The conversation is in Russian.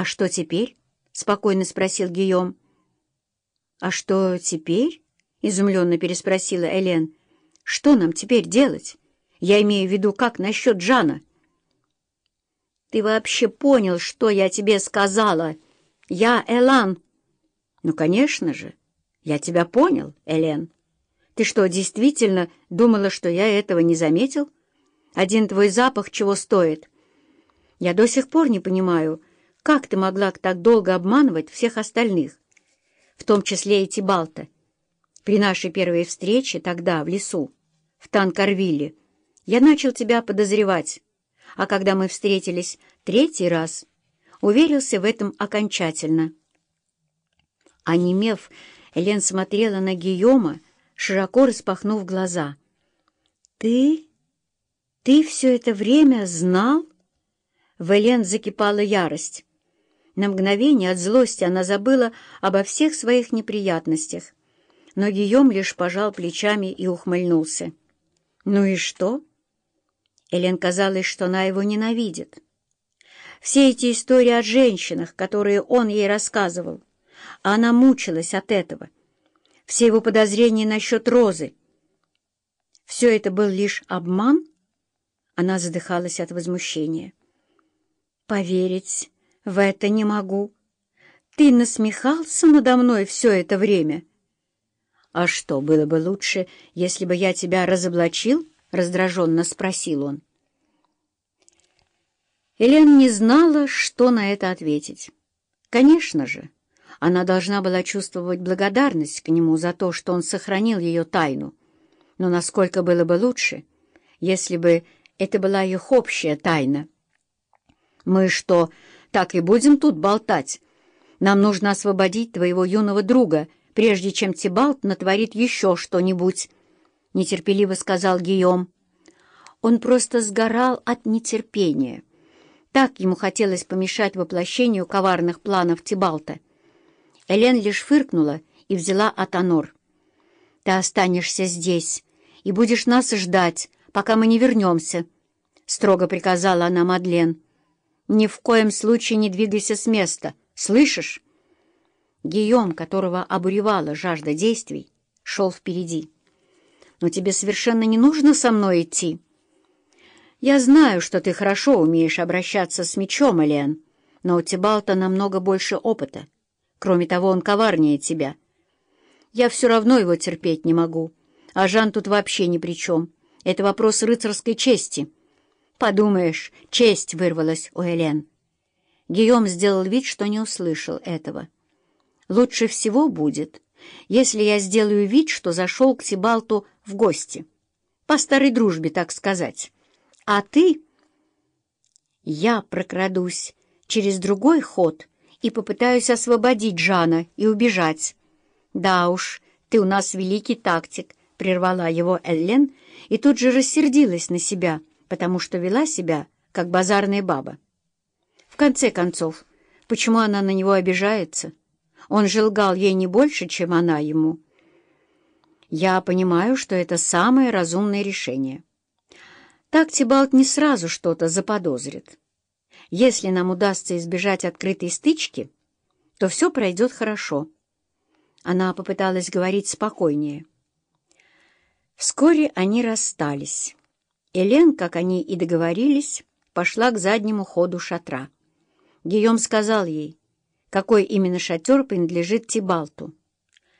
«А что теперь?» — спокойно спросил Гийом. «А что теперь?» — изумленно переспросила Элен. «Что нам теперь делать? Я имею в виду, как насчет Джана?» «Ты вообще понял, что я тебе сказала? Я Элан!» «Ну, конечно же! Я тебя понял, Элен. Ты что, действительно думала, что я этого не заметил? Один твой запах чего стоит? Я до сих пор не понимаю, как ты могла так долго обманывать всех остальных, в том числе и Тибалта. При нашей первой встрече тогда, в лесу, в Танкарвилле, я начал тебя подозревать, а когда мы встретились третий раз, уверился в этом окончательно. Онемев, Элен смотрела на Гийома, широко распахнув глаза. «Ты? Ты все это время знал?» В Элен закипала ярость. На мгновение от злости она забыла обо всех своих неприятностях. Но Гийом лишь пожал плечами и ухмыльнулся. «Ну и что?» Элен казалось, что она его ненавидит. Все эти истории о женщинах, которые он ей рассказывал, она мучилась от этого. Все его подозрения насчет Розы. Все это был лишь обман? Она задыхалась от возмущения. «Поверить в это не могу. Ты насмехался надо мной все это время?» «А что, было бы лучше, если бы я тебя разоблачил?» — раздраженно спросил он. Элен не знала, что на это ответить. Конечно же, она должна была чувствовать благодарность к нему за то, что он сохранил ее тайну. Но насколько было бы лучше, если бы это была их общая тайна? «Мы что, так и будем тут болтать? Нам нужно освободить твоего юного друга, прежде чем Тибалт натворит еще что-нибудь», — нетерпеливо сказал Гийом. Он просто сгорал от нетерпения. Так ему хотелось помешать воплощению коварных планов Тибалта — Элен лишь фыркнула и взяла Атонор. «Ты останешься здесь и будешь нас ждать, пока мы не вернемся», — строго приказала она Мадлен. «Ни в коем случае не двигайся с места, слышишь?» Гийом, которого обуревала жажда действий, шел впереди. «Но тебе совершенно не нужно со мной идти». «Я знаю, что ты хорошо умеешь обращаться с мечом, Элен, но у Тибалта намного больше опыта. Кроме того, он коварнее тебя. Я все равно его терпеть не могу. А Жан тут вообще ни при чем. Это вопрос рыцарской чести. Подумаешь, честь вырвалась у Элен. Гийом сделал вид, что не услышал этого. Лучше всего будет, если я сделаю вид, что зашел к Тибалту в гости. По старой дружбе, так сказать. А ты... Я прокрадусь через другой ход — и попытаюсь освободить Жана и убежать. «Да уж, ты у нас великий тактик», — прервала его Эллен и тут же рассердилась на себя, потому что вела себя, как базарная баба. В конце концов, почему она на него обижается? Он же лгал ей не больше, чем она ему. Я понимаю, что это самое разумное решение. Так Тибалт не сразу что-то заподозрит. Если нам удастся избежать открытой стычки, то все пройдет хорошо. Она попыталась говорить спокойнее. Вскоре они расстались. Элен, как они и договорились, пошла к заднему ходу шатра. Гийом сказал ей, какой именно шатер принадлежит Тибалту.